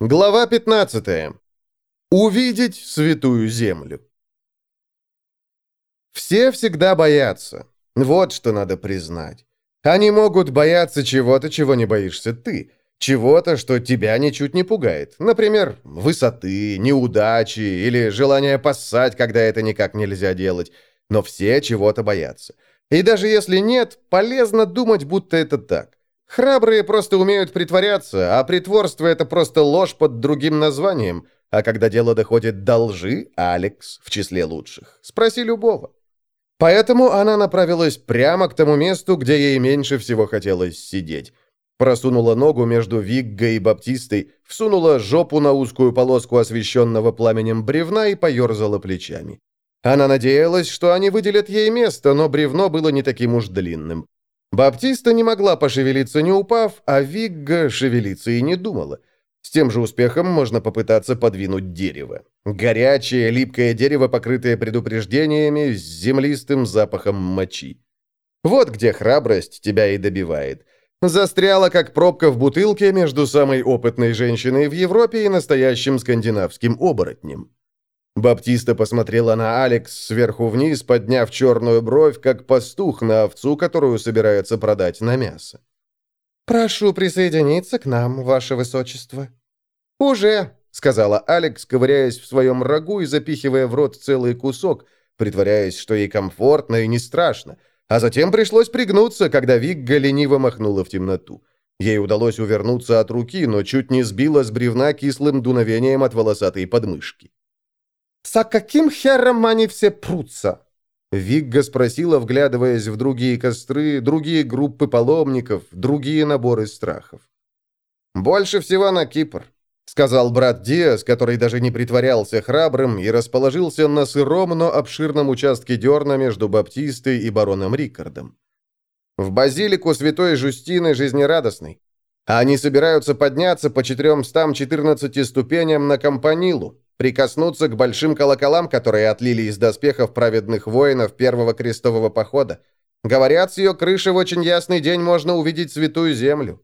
Глава 15. Увидеть святую землю. Все всегда боятся. Вот что надо признать. Они могут бояться чего-то, чего не боишься ты. Чего-то, что тебя ничуть не пугает. Например, высоты, неудачи или желание поссать, когда это никак нельзя делать. Но все чего-то боятся. И даже если нет, полезно думать, будто это так. Храбрые просто умеют притворяться, а притворство — это просто ложь под другим названием. А когда дело доходит до лжи, Алекс в числе лучших. Спроси любого. Поэтому она направилась прямо к тому месту, где ей меньше всего хотелось сидеть. Просунула ногу между Виггой и Баптистой, всунула жопу на узкую полоску освещенного пламенем бревна и поерзала плечами. Она надеялась, что они выделят ей место, но бревно было не таким уж длинным. Баптиста не могла пошевелиться, не упав, а Вигга шевелиться и не думала. С тем же успехом можно попытаться подвинуть дерево. Горячее, липкое дерево, покрытое предупреждениями, с землистым запахом мочи. Вот где храбрость тебя и добивает. Застряла, как пробка в бутылке между самой опытной женщиной в Европе и настоящим скандинавским оборотнем. Баптиста посмотрела на Алекс сверху вниз, подняв черную бровь, как пастух на овцу, которую собирается продать на мясо. «Прошу присоединиться к нам, ваше высочество». «Уже», — сказала Алекс, ковыряясь в своем рагу и запихивая в рот целый кусок, притворяясь, что ей комфортно и не страшно. А затем пришлось пригнуться, когда Вигга лениво махнула в темноту. Ей удалось увернуться от руки, но чуть не сбила с бревна кислым дуновением от волосатой подмышки. «За каким хером они все прутся?» Вигга спросила, вглядываясь в другие костры, другие группы паломников, другие наборы страхов. «Больше всего на Кипр», — сказал брат Диас, который даже не притворялся храбрым и расположился на сыром, но обширном участке дерна между Баптистой и бароном Рикардом. «В базилику святой Жустины жизнерадостный. Они собираются подняться по 414 ступеням на Компанилу, прикоснуться к большим колоколам, которые отлили из доспехов праведных воинов первого крестового похода. Говорят, с ее крыши в очень ясный день можно увидеть святую землю.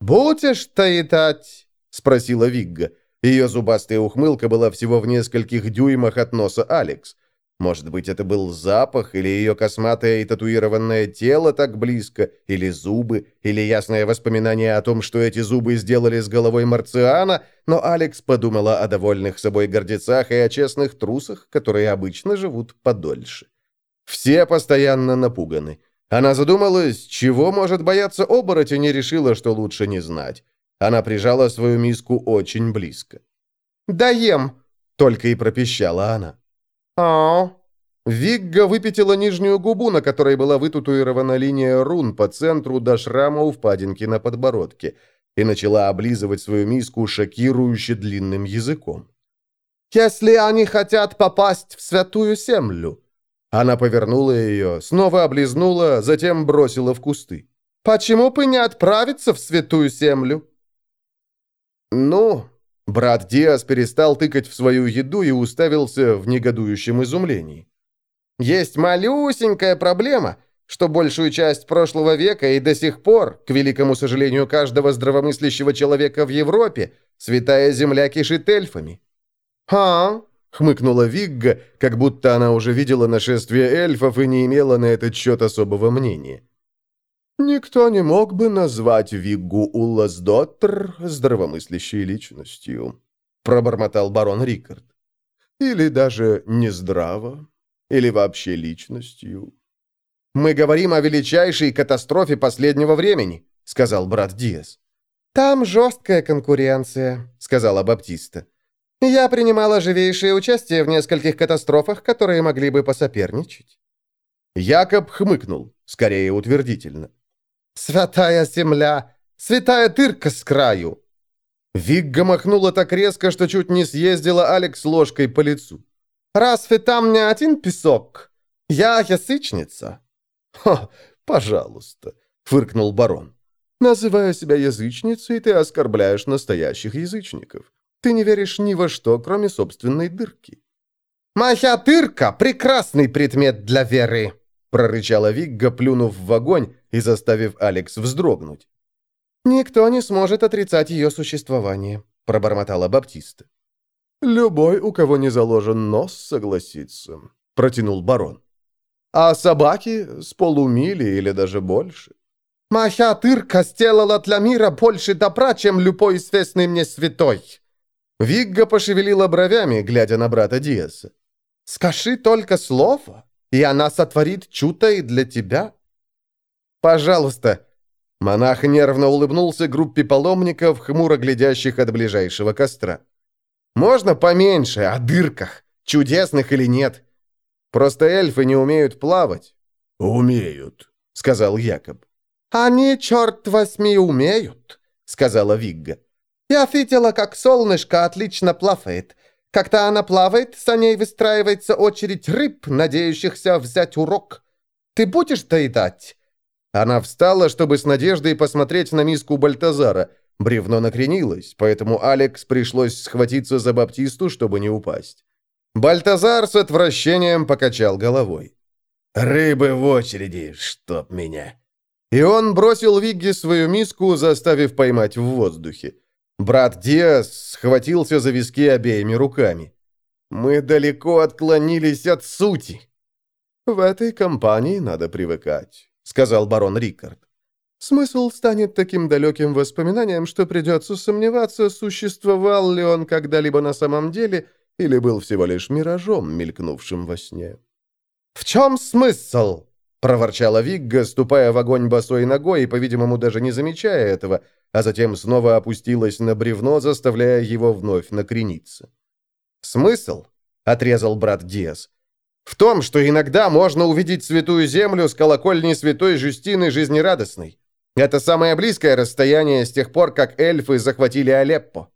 «Будешь-то итать?» — спросила Вигга. Ее зубастая ухмылка была всего в нескольких дюймах от носа Алекс. Может быть, это был запах, или ее косматое и татуированное тело так близко, или зубы, или ясное воспоминание о том, что эти зубы сделали с головой Марциана, но Алекс подумала о довольных собой гордецах и о честных трусах, которые обычно живут подольше. Все постоянно напуганы. Она задумалась, чего может бояться оборотень, и решила, что лучше не знать. Она прижала свою миску очень близко. «Даем!» — только и пропищала она. «О!» Вигга выпятила нижнюю губу, на которой была вытатуирована линия рун по центру до шрама у впадинки на подбородке, и начала облизывать свою миску шокирующе длинным языком. «Если они хотят попасть в святую землю!» Она повернула ее, снова облизнула, затем бросила в кусты. «Почему бы не отправиться в святую землю?» «Ну, Брат Диас перестал тыкать в свою еду и уставился в негодующем изумлении. «Есть малюсенькая проблема, что большую часть прошлого века и до сих пор, к великому сожалению каждого здравомыслящего человека в Европе, святая земля кишит эльфами». «А?» — хмыкнула Вигга, как будто она уже видела нашествие эльфов и не имела на этот счет особого мнения. Никто не мог бы назвать Виггу Улласдоттер здравомыслящей личностью, пробормотал барон Рикард. Или даже нездраво, или вообще личностью. «Мы говорим о величайшей катастрофе последнего времени», — сказал брат Диас. «Там жесткая конкуренция», — сказала Баптиста. «Я принимала живейшее участие в нескольких катастрофах, которые могли бы посоперничать». Якоб хмыкнул, скорее утвердительно. «Святая земля! Святая тырка с краю!» Вигга махнула так резко, что чуть не съездила Алекс ложкой по лицу. «Разве там не один песок? Я язычница!» «Ха, пожалуйста!» — фыркнул барон. «Называя себя язычницей, ты оскорбляешь настоящих язычников. Ты не веришь ни во что, кроме собственной дырки». «Моя дырка — прекрасный предмет для веры!» Прорычала Вигга, плюнув в огонь и заставив Алекс вздрогнуть. «Никто не сможет отрицать ее существование», — пробормотала Баптиста. «Любой, у кого не заложен нос, согласится», — протянул барон. «А собаки с полумили или даже больше». «Моя тырка сделала для мира больше добра, чем любой известный мне святой». Вигга пошевелила бровями, глядя на брата Диаса. «Скажи только слово, и она сотворит чудо и для тебя». «Пожалуйста». Монах нервно улыбнулся группе паломников, хмуро глядящих от ближайшего костра. «Можно поменьше, о дырках, чудесных или нет. Просто эльфы не умеют плавать». «Умеют», — сказал Якоб. «Они, черт возьми, умеют», — сказала Вигга. «Я видела, как солнышко отлично плавает. Когда она плавает, за ней выстраивается очередь рыб, надеющихся взять урок. Ты будешь доедать?» Она встала, чтобы с надеждой посмотреть на миску Бальтазара. Бревно накренилось, поэтому Алекс пришлось схватиться за Баптисту, чтобы не упасть. Бальтазар с отвращением покачал головой. «Рыбы в очереди, чтоб меня!» И он бросил Вигги свою миску, заставив поймать в воздухе. Брат Диас схватился за виски обеими руками. «Мы далеко отклонились от сути». «В этой компании надо привыкать», — сказал барон Рикард. «Смысл станет таким далеким воспоминанием, что придется сомневаться, существовал ли он когда-либо на самом деле или был всего лишь миражом, мелькнувшим во сне». «В чем смысл?» — проворчала Вигга, ступая в огонь босой ногой и, по-видимому, даже не замечая этого, а затем снова опустилась на бревно, заставляя его вновь накрениться. «Смысл?» — отрезал брат Диас. «В том, что иногда можно увидеть святую землю с колокольни святой Жюстины Жизнерадостной. Это самое близкое расстояние с тех пор, как эльфы захватили Алеппо».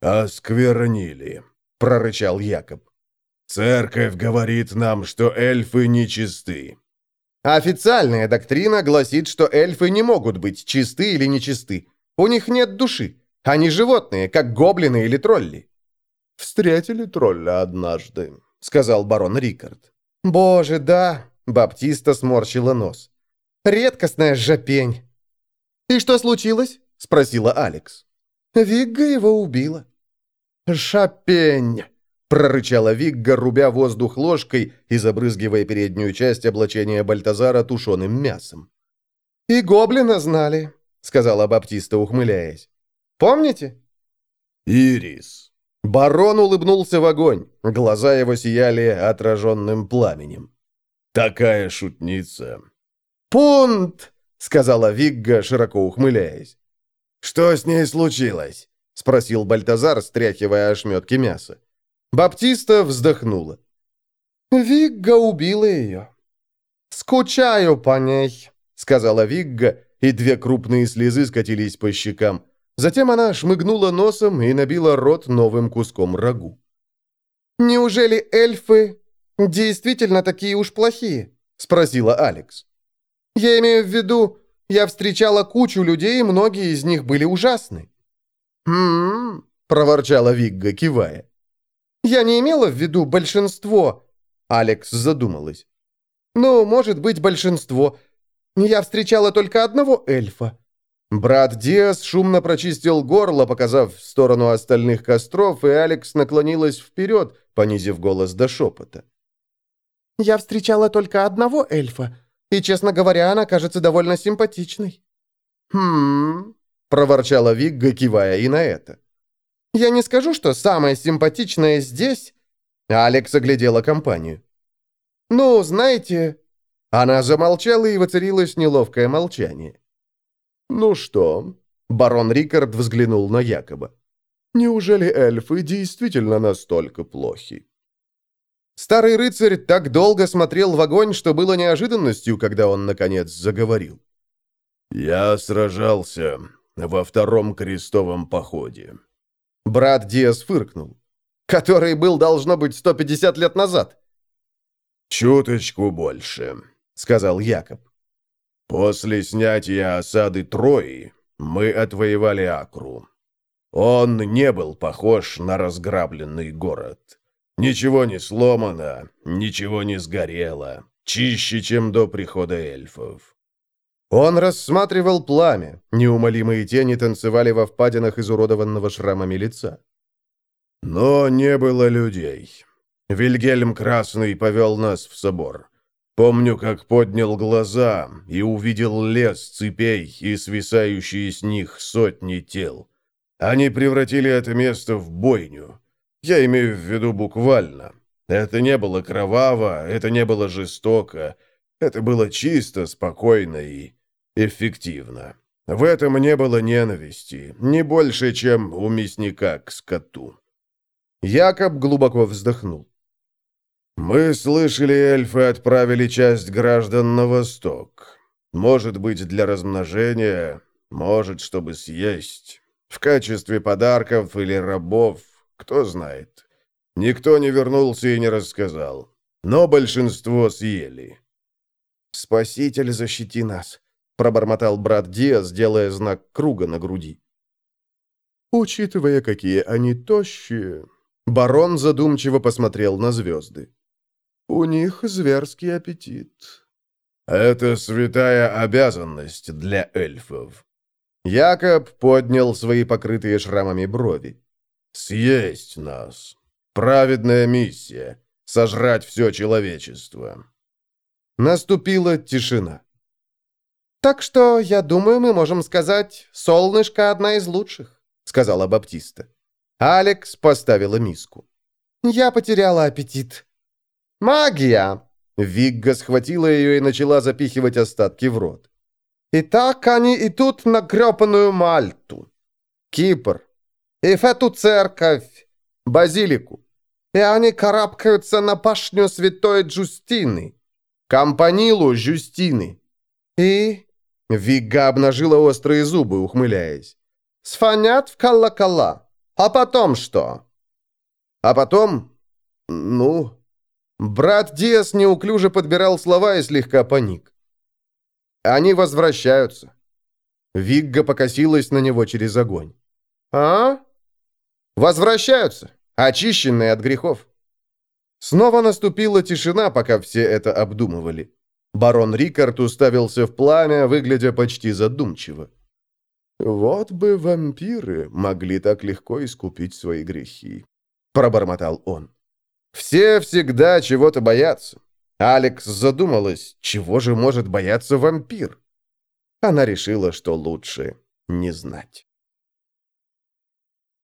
«Осквернили», — прорычал Якоб. «Церковь говорит нам, что эльфы нечисты. Официальная доктрина гласит, что эльфы не могут быть чисты или нечисты. У них нет души. Они животные, как гоблины или тролли. «Встретили тролля однажды», — сказал барон Рикард. «Боже, да!» — Баптиста сморщила нос. «Редкостная жопень!» «И что случилось?» — спросила Алекс. «Вигга его убила». «Шапень!» Прорычала Вигга, рубя воздух ложкой и забрызгивая переднюю часть облачения Бальтазара тушеным мясом. «И гоблина знали», — сказала Баптиста, ухмыляясь. «Помните?» «Ирис». Барон улыбнулся в огонь. Глаза его сияли отраженным пламенем. «Такая шутница». «Пунт!» — сказала Вигга, широко ухмыляясь. «Что с ней случилось?» — спросил Бальтазар, стряхивая ошметки мяса. Баптиста вздохнула. «Вигга убила ее». «Скучаю по ней», — сказала Вигга, и две крупные слезы скатились по щекам. Затем она шмыгнула носом и набила рот новым куском рагу. «Неужели эльфы действительно такие уж плохие?» — спросила Алекс. «Я имею в виду, я встречала кучу людей, и многие из них были ужасны». «Хм...» — проворчала Вигга, кивая. «Я не имела в виду большинство», — Алекс задумалась. «Ну, может быть, большинство. Я встречала только одного эльфа». Брат Диас шумно прочистил горло, показав в сторону остальных костров, и Алекс наклонилась вперед, понизив голос до шепота. «Я встречала только одного эльфа, и, честно говоря, она кажется довольно симпатичной». «Хм...» — проворчала Вигга, кивая и на это. Я не скажу, что самое симпатичное здесь...» Алекс оглядела компанию. «Ну, знаете...» Она замолчала, и воцарилось неловкое молчание. «Ну что?» Барон Рикард взглянул на Якоба. «Неужели эльфы действительно настолько плохи?» Старый рыцарь так долго смотрел в огонь, что было неожиданностью, когда он, наконец, заговорил. «Я сражался во втором крестовом походе. Брат Диас фыркнул. «Который был, должно быть, 150 лет назад». «Чуточку больше», — сказал Якоб. «После снятия осады Трои мы отвоевали Акру. Он не был похож на разграбленный город. Ничего не сломано, ничего не сгорело, чище, чем до прихода эльфов. Он рассматривал пламя. Неумолимые тени танцевали во впадинах изуродованного шрамами лица. Но не было людей. Вильгельм Красный повел нас в собор. Помню, как поднял глаза и увидел лес цепей и свисающие с них сотни тел. Они превратили это место в бойню. Я имею в виду буквально. Это не было кроваво, это не было жестоко. Это было чисто, спокойно и эффективно. В этом не было ненависти, не больше, чем у мясника к скоту. Якоб глубоко вздохнул. «Мы слышали, эльфы отправили часть граждан на восток. Может быть, для размножения, может, чтобы съесть. В качестве подарков или рабов, кто знает. Никто не вернулся и не рассказал. Но большинство съели». «Спаситель, защити нас», — пробормотал брат Диас, делая знак круга на груди. «Учитывая, какие они тощие...» Барон задумчиво посмотрел на звезды. У них зверский аппетит. Это святая обязанность для эльфов. Якоб поднял свои покрытые шрамами брови. Съесть нас. Праведная миссия. Сожрать все человечество. Наступила тишина. «Так что, я думаю, мы можем сказать, солнышко одна из лучших», — сказала Баптиста. Алекс поставила миску. «Я потеряла аппетит», «Магия!» Вигга схватила ее и начала запихивать остатки в рот. «И так они идут на грёбаную Мальту. Кипр. И в эту церковь. Базилику. И они карабкаются на пашню святой Джустины. Компанилу Джустины. И...» Вигга обнажила острые зубы, ухмыляясь. «Сфонят в колокола. А потом что?» «А потом... ну...» Брат Диас неуклюже подбирал слова и слегка паник. «Они возвращаются». Вигга покосилась на него через огонь. «А?» «Возвращаются, очищенные от грехов». Снова наступила тишина, пока все это обдумывали. Барон Рикард уставился в пламя, выглядя почти задумчиво. «Вот бы вампиры могли так легко искупить свои грехи», — пробормотал он. Все всегда чего-то боятся. Алекс задумалась, чего же может бояться вампир? Она решила, что лучше не знать.